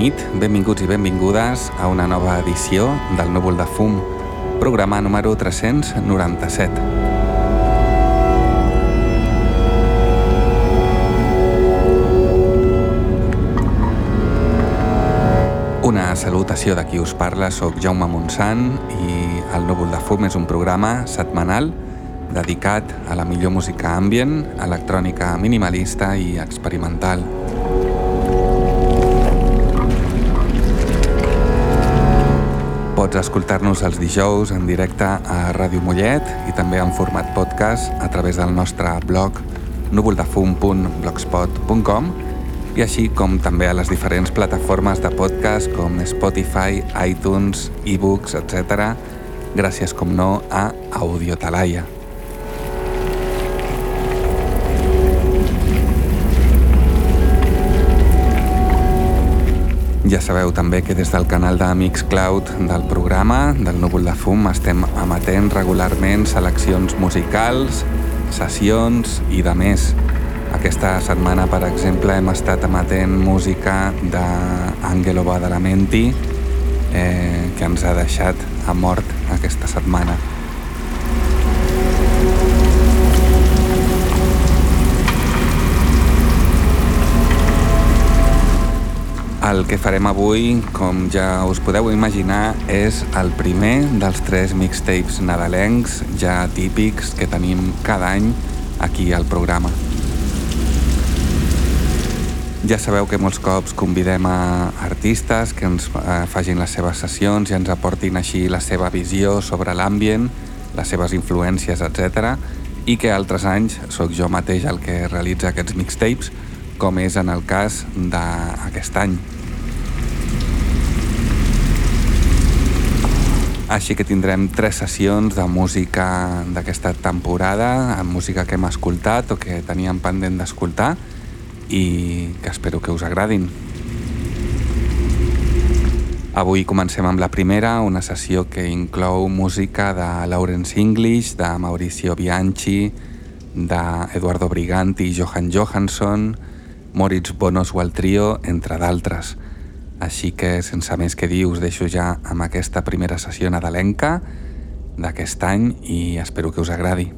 Nit, benvinguts i benvingudes a una nova edició del Núvol de Fum, programa número 397. Una salutació de qui us parla, sóc Jaume Montsant i el Núvol de Fum és un programa setmanal dedicat a la millor música ambient, electrònica minimalista i experimental. Pots escoltar-nos els dijous en directe a Ràdio Mollet i també en format podcast a través del nostre blog núvoldefum.blogspot.com i així com també a les diferents plataformes de podcast com Spotify, iTunes, ebooks, etc. Gràcies, com no, a Audiotalaia. Ja sabeu també que des del canal de Mixcloud del programa del Núvol de Fum estem emetent regularment seleccions musicals, sessions i de més. Aquesta setmana, per exemple, hem estat emetent música d'Angelo Badalamenti eh, que ens ha deixat a mort aquesta setmana. El que farem avui, com ja us podeu imaginar, és el primer dels tres mixtapes nadalencs ja típics que tenim cada any aquí al programa. Ja sabeu que molts cops convidem a artistes que ens eh, fagin les seves sessions i ens aportin així la seva visió sobre l'ambient, les seves influències, etc. I que altres anys sóc jo mateix el que realitza aquests mixtapes, com és en el cas d'aquest any. Així que tindrem tres sessions de música d'aquesta temporada, amb música que hem escoltat o que teníem pendent d'escoltar i que espero que us agradin. Avui comencem amb la primera, una sessió que inclou música de Lawrence English, de Mauricio Bianchi, d'Eduardo Briganti i Johan Johansson, Moritz Bonos o el Trio, entre d'altres. Així que, sense més que dir, us deixo ja amb aquesta primera sessió nadalenca d'aquest any i espero que us agradi.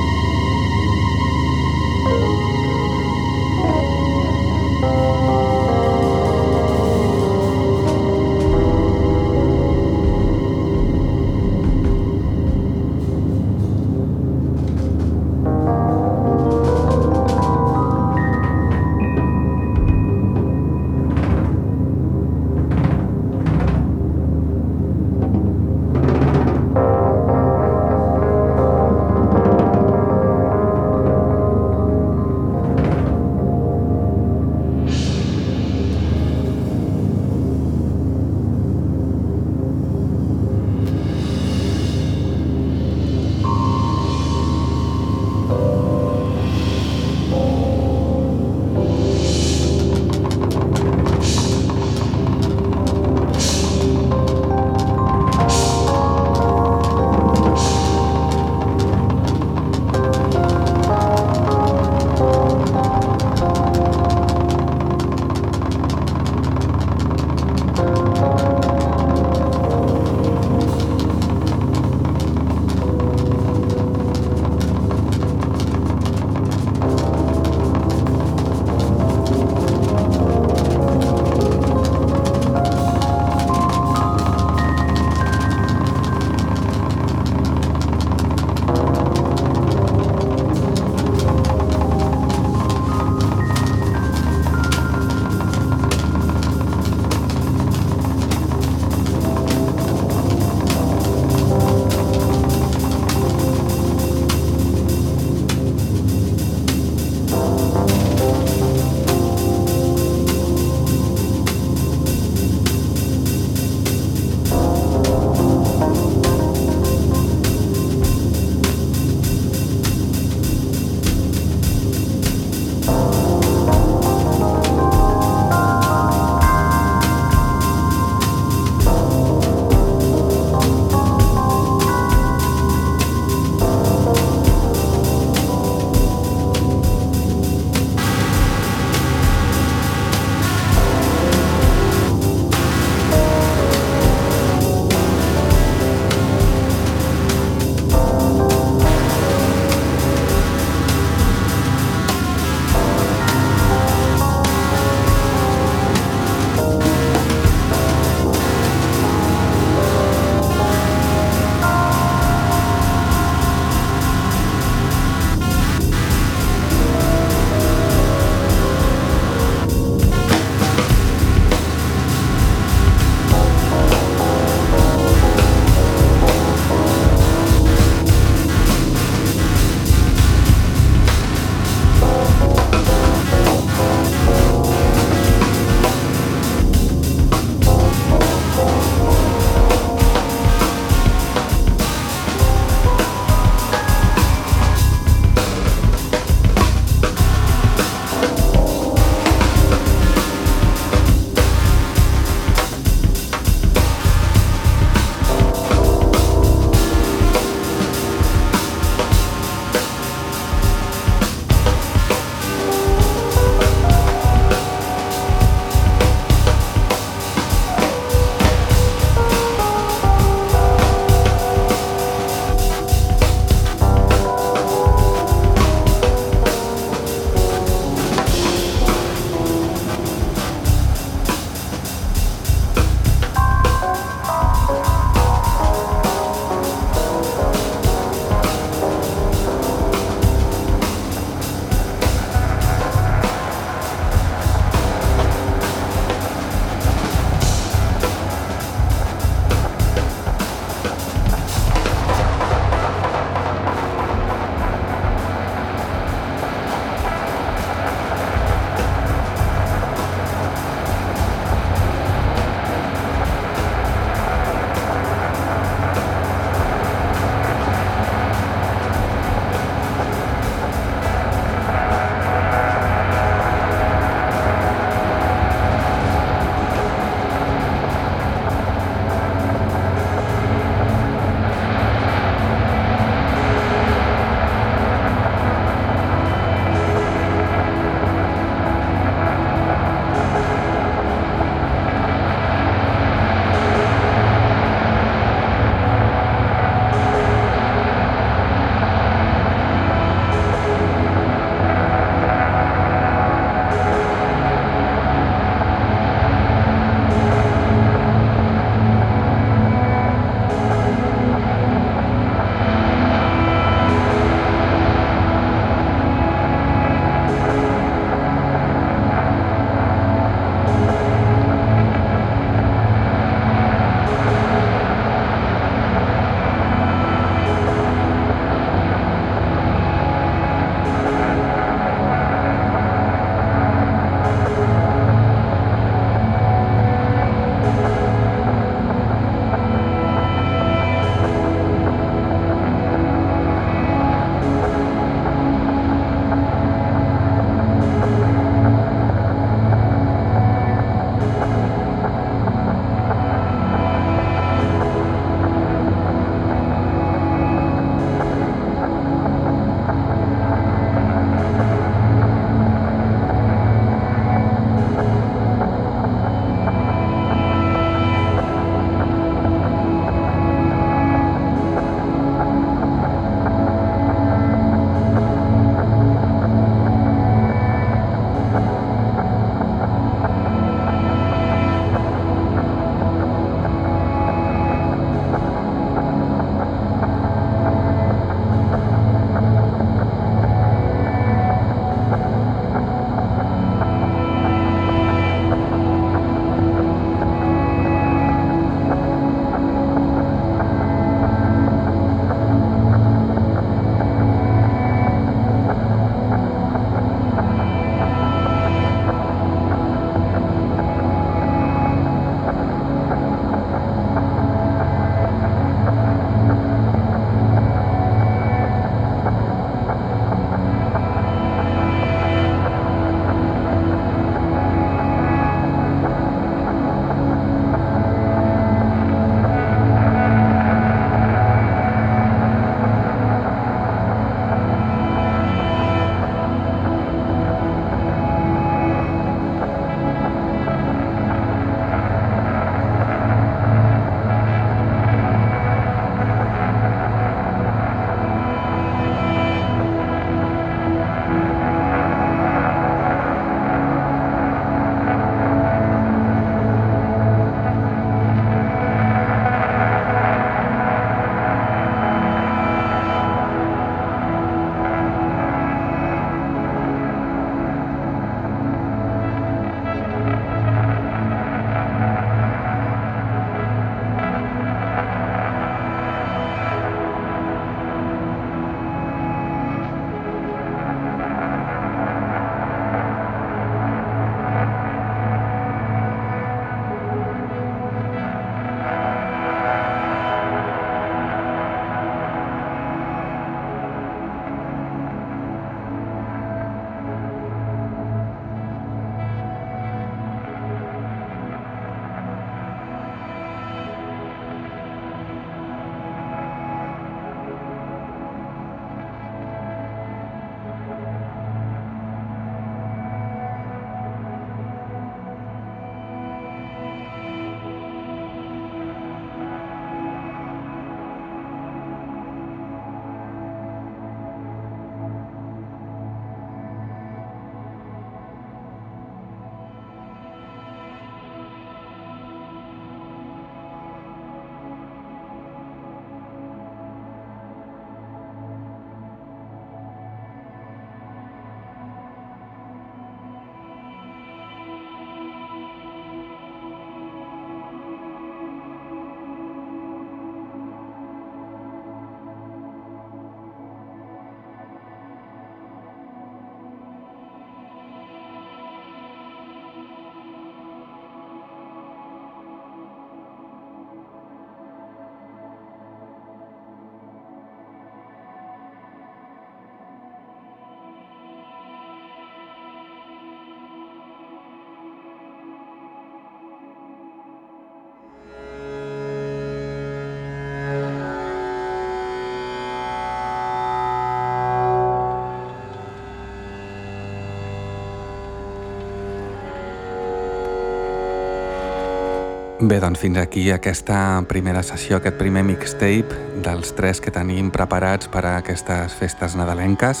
Bé, doncs fins aquí aquesta primera sessió, aquest primer mixtape dels tres que tenim preparats per a aquestes festes nadalenques.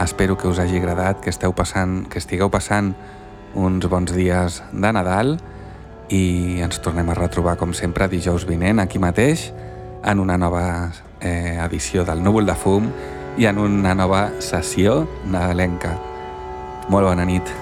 Espero que us hagi agradat, que esteu passant, que estigueu passant uns bons dies de Nadal i ens tornem a retrobar com sempre dijous vinent aquí mateix en una nova eh, edició del Núvol de Fum i en una nova sessió nadalenca. Molt bona nit.